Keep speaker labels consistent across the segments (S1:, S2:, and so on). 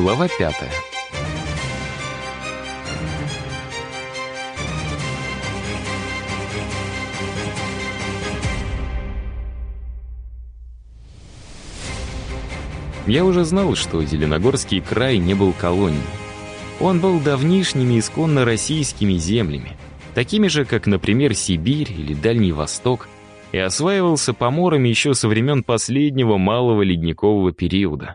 S1: Глава пятая. Я уже знал, что Зеленогорский край не был колонией. Он был давнишними исконно российскими землями, такими же, как, например, Сибирь или Дальний Восток, и осваивался поморами еще со времен последнего малого ледникового периода.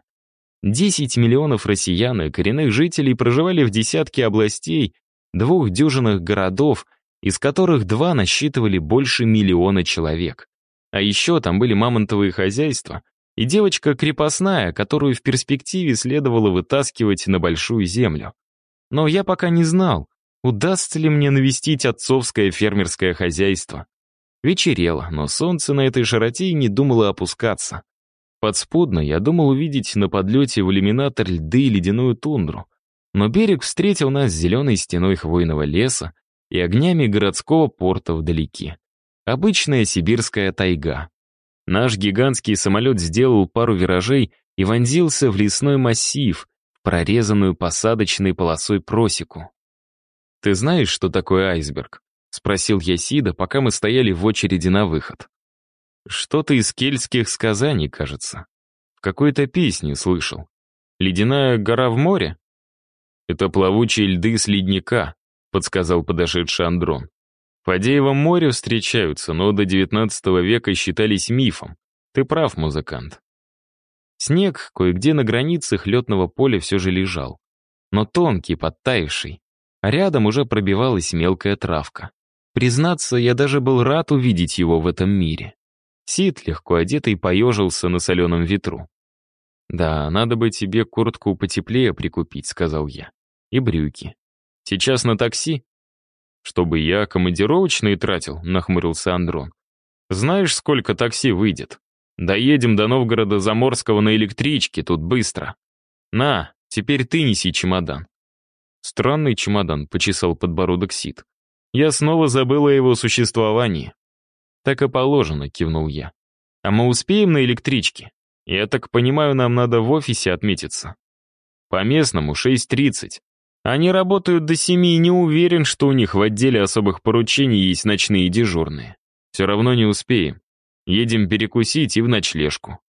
S1: 10 миллионов россиян и коренных жителей проживали в десятке областей, двух дюжинах городов, из которых два насчитывали больше миллиона человек. А еще там были мамонтовые хозяйства и девочка крепостная, которую в перспективе следовало вытаскивать на большую землю. Но я пока не знал, удастся ли мне навестить отцовское фермерское хозяйство. Вечерело, но солнце на этой широте не думало опускаться. Подспудно я думал увидеть на подлете в иллюминатор льды и ледяную тундру. Но берег встретил нас зеленой стеной хвойного леса и огнями городского порта вдалеке. Обычная сибирская тайга. Наш гигантский самолет сделал пару виражей и вонзился в лесной массив, прорезанную посадочной полосой просеку. «Ты знаешь, что такое айсберг?» — спросил я Сида, пока мы стояли в очереди на выход. Что-то из кельтских сказаний, кажется. В какой-то песне слышал. «Ледяная гора в море?» «Это плавучие льды с ледника», — подсказал подошедший Андрон. В Фадеевом море встречаются, но до XIX века считались мифом. Ты прав, музыкант. Снег кое-где на границах летного поля все же лежал. Но тонкий, подтаявший. А рядом уже пробивалась мелкая травка. Признаться, я даже был рад увидеть его в этом мире. Сид, легко одетый, поежился на соленом ветру. «Да, надо бы тебе куртку потеплее прикупить», — сказал я. «И брюки. Сейчас на такси?» «Чтобы я командировочные тратил», — нахмурился Андрон. «Знаешь, сколько такси выйдет? Доедем до Новгорода Заморского на электричке, тут быстро. На, теперь ты неси чемодан». «Странный чемодан», — почесал подбородок Сид. «Я снова забыл о его существовании». «Так и положено», — кивнул я. «А мы успеем на электричке? Я так понимаю, нам надо в офисе отметиться». «По местному 6.30. Они работают до семи и не уверен, что у них в отделе особых поручений есть ночные дежурные. Все равно не успеем. Едем перекусить и в ночлежку».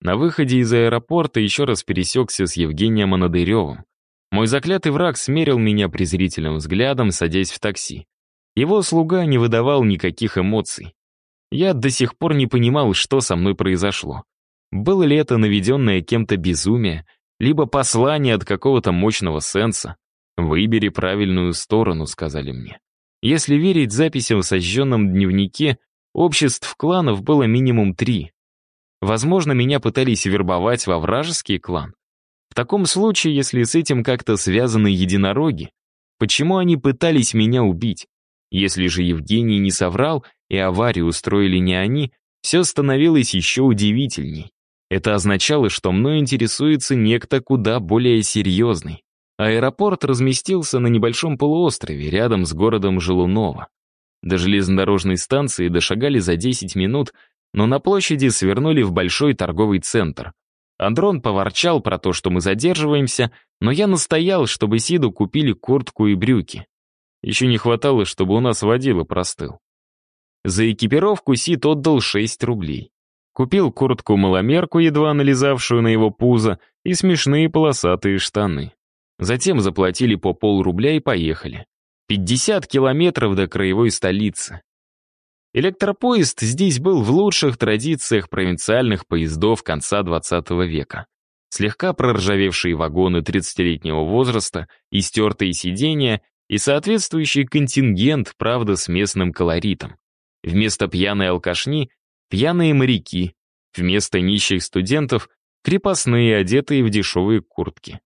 S1: На выходе из аэропорта еще раз пересекся с Евгением Анадыревым. Мой заклятый враг смерил меня презрительным взглядом, садясь в такси. Его слуга не выдавал никаких эмоций. Я до сих пор не понимал, что со мной произошло. Было ли это наведенное кем-то безумие, либо послание от какого-то мощного сенса? «Выбери правильную сторону», — сказали мне. Если верить записям в сожженном дневнике, обществ кланов было минимум три. Возможно, меня пытались вербовать во вражеский клан. В таком случае, если с этим как-то связаны единороги, почему они пытались меня убить? Если же Евгений не соврал, и аварию устроили не они, все становилось еще удивительней. Это означало, что мной интересуется некто куда более серьезный. Аэропорт разместился на небольшом полуострове рядом с городом Желунова. До железнодорожной станции дошагали за 10 минут, но на площади свернули в большой торговый центр. Андрон поворчал про то, что мы задерживаемся, но я настоял, чтобы Сиду купили куртку и брюки. Еще не хватало, чтобы у нас водила простыл. За экипировку Сид отдал 6 рублей. Купил куртку-маломерку, едва налезавшую на его пузо, и смешные полосатые штаны. Затем заплатили по полрубля и поехали. 50 километров до краевой столицы. Электропоезд здесь был в лучших традициях провинциальных поездов конца 20 века. Слегка проржавевшие вагоны 30-летнего возраста, истертые сиденья и соответствующий контингент, правда, с местным колоритом. Вместо пьяной алкашни — пьяные моряки, вместо нищих студентов — крепостные, одетые в дешевые куртки.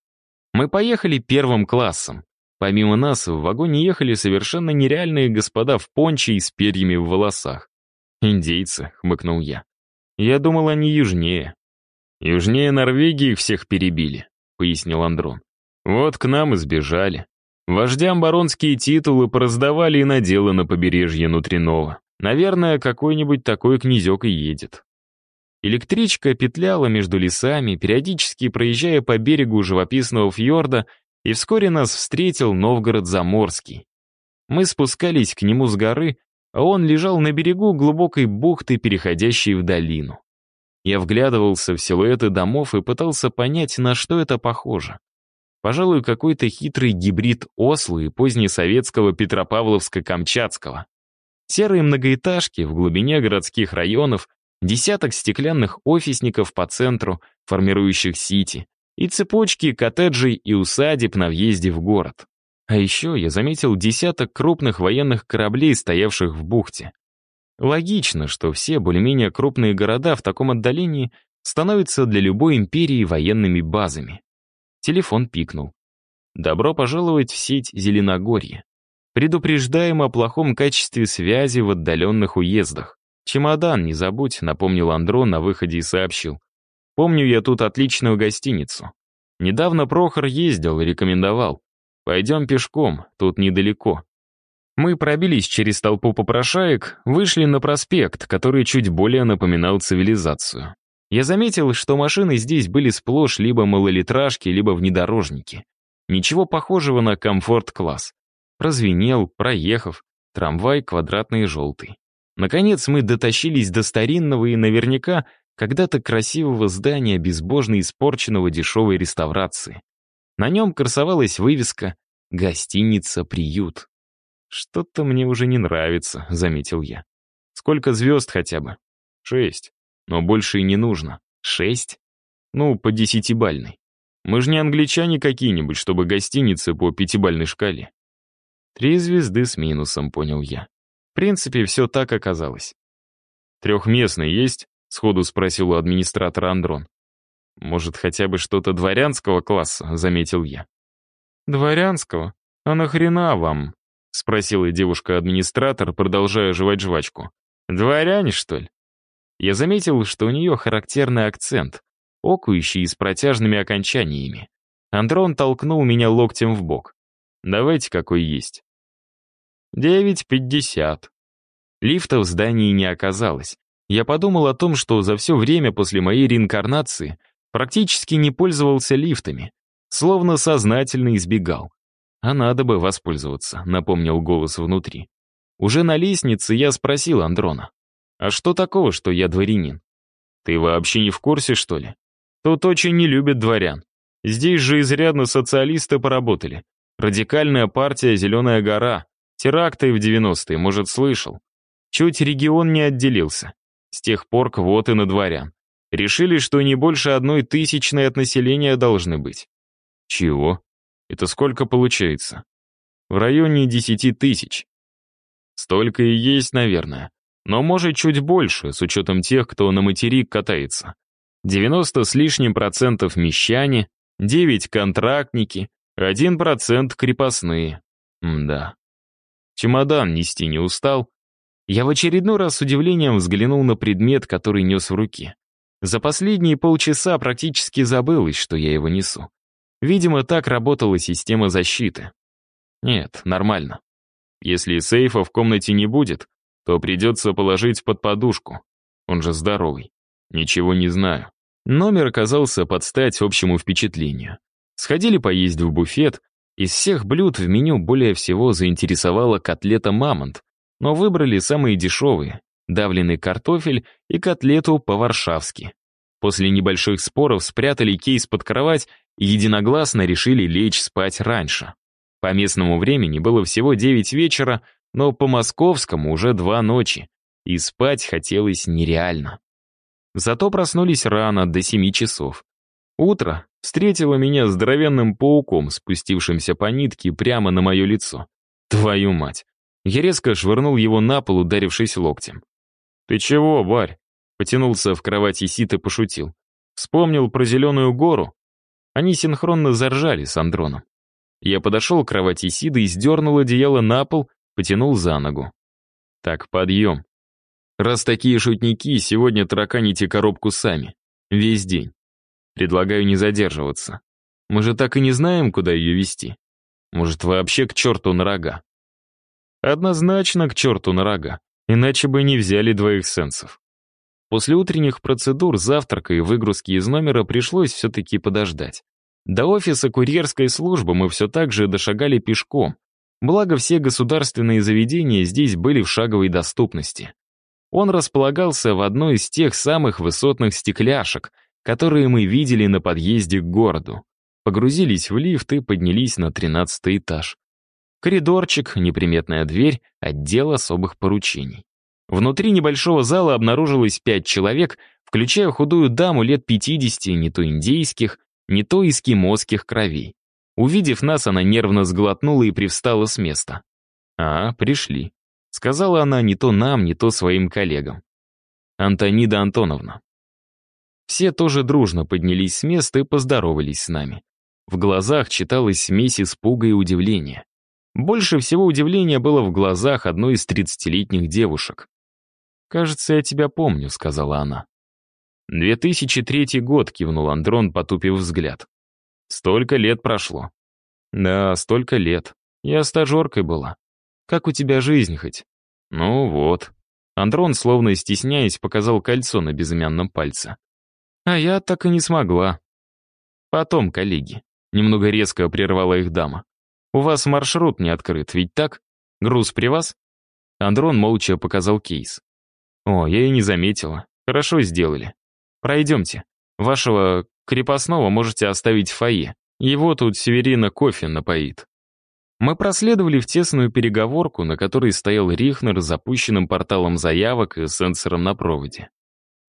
S1: Мы поехали первым классом. Помимо нас, в вагоне ехали совершенно нереальные господа в понче и с перьями в волосах. «Индейцы», — хмыкнул я. «Я думал, они южнее». «Южнее Норвегии всех перебили», — пояснил Андрон. «Вот к нам и сбежали. Вождям баронские титулы пораздавали и на дело на побережье внутреннего. Наверное, какой-нибудь такой князек и едет. Электричка петляла между лесами, периодически проезжая по берегу живописного фьорда, и вскоре нас встретил Новгород-Заморский. Мы спускались к нему с горы, а он лежал на берегу глубокой бухты, переходящей в долину. Я вглядывался в силуэты домов и пытался понять, на что это похоже. Пожалуй, какой-то хитрый гибрид Осло и позднесоветского Петропавловска-Камчатского. Серые многоэтажки в глубине городских районов, десяток стеклянных офисников по центру, формирующих сити, и цепочки коттеджей и усадеб на въезде в город. А еще я заметил десяток крупных военных кораблей, стоявших в бухте. Логично, что все более-менее крупные города в таком отдалении становятся для любой империи военными базами. Телефон пикнул. «Добро пожаловать в сеть Зеленогорье. Предупреждаем о плохом качестве связи в отдаленных уездах. Чемодан не забудь», — напомнил Андро на выходе и сообщил. «Помню я тут отличную гостиницу. Недавно Прохор ездил и рекомендовал. Пойдем пешком, тут недалеко. Мы пробились через толпу попрошаек, вышли на проспект, который чуть более напоминал цивилизацию. Я заметил, что машины здесь были сплошь либо малолитражки, либо внедорожники. Ничего похожего на комфорт-класс. Прозвенел, проехав, трамвай квадратный и желтый. Наконец мы дотащились до старинного и наверняка когда-то красивого здания безбожно испорченного дешевой реставрации. На нем красовалась вывеска «Гостиница-приют». «Что-то мне уже не нравится», — заметил я. «Сколько звезд хотя бы?» «Шесть. Но больше и не нужно. Шесть? Ну, по десятибальной. Мы же не англичане какие-нибудь, чтобы гостиницы по пятибальной шкале». «Три звезды с минусом», — понял я. В принципе, все так оказалось. «Трехместный есть?» — сходу спросил у администратора Андрон. «Может, хотя бы что-то дворянского класса?» — заметил я. «Дворянского? А нахрена вам?» — спросила девушка-администратор, продолжая жевать жвачку. «Дворяне, что ли?» Я заметил, что у нее характерный акцент, окующий с протяжными окончаниями. Андрон толкнул меня локтем в бок. «Давайте какой есть». «Девять пятьдесят». Лифта в здании не оказалось. Я подумал о том, что за все время после моей реинкарнации практически не пользовался лифтами, словно сознательно избегал. «А надо бы воспользоваться», — напомнил голос внутри. Уже на лестнице я спросил Андрона. «А что такого, что я дворянин?» «Ты вообще не в курсе, что ли?» «Тут очень не любят дворян. Здесь же изрядно социалисты поработали. Радикальная партия «Зеленая гора». Теракты в 90-е, может, слышал. Чуть регион не отделился. С тех пор квоты на дворян. Решили, что не больше одной тысячной от населения должны быть. Чего? Это сколько получается? В районе десяти тысяч. Столько и есть, наверное. Но может чуть больше, с учетом тех, кто на материк катается. 90 с лишним процентов мещане, 9 контрактники, 1 процент крепостные. М да. Чемодан нести не устал. Я в очередной раз с удивлением взглянул на предмет, который нес в руке. За последние полчаса практически забылось, что я его несу. Видимо, так работала система защиты. Нет, нормально. Если сейфа в комнате не будет, то придется положить под подушку. Он же здоровый. Ничего не знаю. Номер оказался под стать общему впечатлению. Сходили поесть в буфет. Из всех блюд в меню более всего заинтересовала котлета «Мамонт», но выбрали самые дешевые — давленный картофель и котлету по-варшавски. После небольших споров спрятали кейс под кровать и единогласно решили лечь спать раньше. По местному времени было всего 9 вечера, но по московскому уже 2 ночи, и спать хотелось нереально. Зато проснулись рано, до 7 часов. Утро встретило меня здоровенным пауком, спустившимся по нитке прямо на мое лицо. Твою мать! Я резко швырнул его на пол, ударившись локтем. «Ты чего, барь?» Потянулся в кровати Сит и пошутил. Вспомнил про зеленую гору. Они синхронно заржали с Андроном. Я подошел к кровати Сида и сдернул одеяло на пол, потянул за ногу. Так, подъем. Раз такие шутники, сегодня тараканите коробку сами. Весь день. Предлагаю не задерживаться. Мы же так и не знаем, куда ее вести. Может, вообще к черту на рога? Однозначно к черту на рога, иначе бы не взяли двоих сенсов. После утренних процедур, завтрака и выгрузки из номера пришлось все-таки подождать. До офиса курьерской службы мы все так же дошагали пешком, благо все государственные заведения здесь были в шаговой доступности. Он располагался в одной из тех самых высотных стекляшек, которые мы видели на подъезде к городу. Погрузились в лифт и поднялись на тринадцатый этаж. Коридорчик, неприметная дверь, отдел особых поручений. Внутри небольшого зала обнаружилось пять человек, включая худую даму лет 50, не то индейских, не то эскимосских кровей. Увидев нас, она нервно сглотнула и привстала с места. «А, пришли», — сказала она не то нам, не то своим коллегам. «Антонида Антоновна». Все тоже дружно поднялись с места и поздоровались с нами. В глазах читалась смесь испуга и удивления. Больше всего удивления было в глазах одной из тридцатилетних девушек. «Кажется, я тебя помню», — сказала она. «2003 год», — кивнул Андрон, потупив взгляд. «Столько лет прошло». «Да, столько лет. Я стажеркой была. Как у тебя жизнь хоть?» «Ну вот». Андрон, словно стесняясь, показал кольцо на безымянном пальце. «А я так и не смогла». «Потом, коллеги». Немного резко прервала их дама. «У вас маршрут не открыт, ведь так? Груз при вас?» Андрон молча показал кейс. «О, я и не заметила. Хорошо сделали. Пройдемте. Вашего крепостного можете оставить в фойе. Его тут Северина кофе напоит». Мы проследовали в тесную переговорку, на которой стоял Рихнер с запущенным порталом заявок и сенсором на проводе.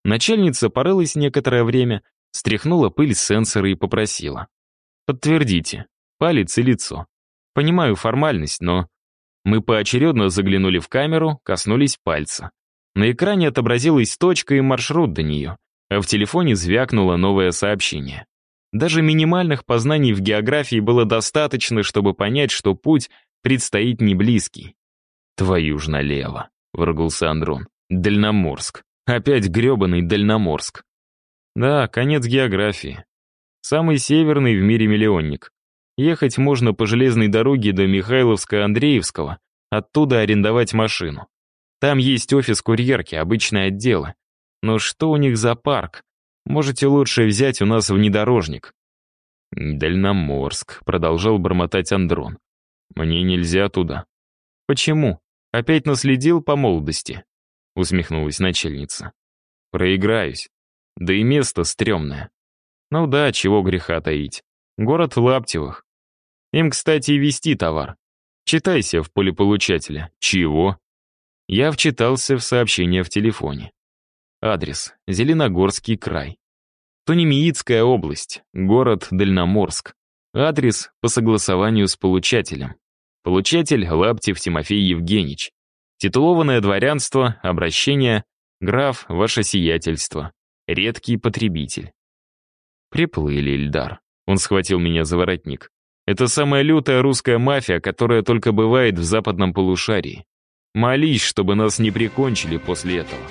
S1: Начальница порылась некоторое время, стряхнула пыль с сенсора и попросила. «Подтвердите. Палец и лицо. Понимаю формальность, но...» Мы поочередно заглянули в камеру, коснулись пальца. На экране отобразилась точка и маршрут до нее, а в телефоне звякнуло новое сообщение. Даже минимальных познаний в географии было достаточно, чтобы понять, что путь предстоит не близкий. «Твою ж налево», — выругался Андрон. «Дальноморск. Опять гребаный Дальноморск». «Да, конец географии. Самый северный в мире миллионник. Ехать можно по железной дороге до Михайловска-Андреевского, оттуда арендовать машину. Там есть офис курьерки, обычное отделы. Но что у них за парк? Можете лучше взять у нас внедорожник». «Дальноморск», — продолжал бормотать Андрон. «Мне нельзя туда». «Почему? Опять наследил по молодости?» — усмехнулась начальница. «Проиграюсь. Да и место стрёмное. Ну да, чего греха таить. Город Лаптевых. Им, кстати, и вести товар. Читайся в полеполучателе. Чего? Я вчитался в сообщение в телефоне. Адрес. Зеленогорский край. Тунемиитская область. Город Дальноморск. Адрес по согласованию с получателем. Получатель Лаптев Тимофей Евгеньевич. Титулованное дворянство, обращение, граф, ваше сиятельство. Редкий потребитель. Приплыли, Ильдар. Он схватил меня за воротник. Это самая лютая русская мафия, которая только бывает в западном полушарии. Молись, чтобы нас не прикончили после этого.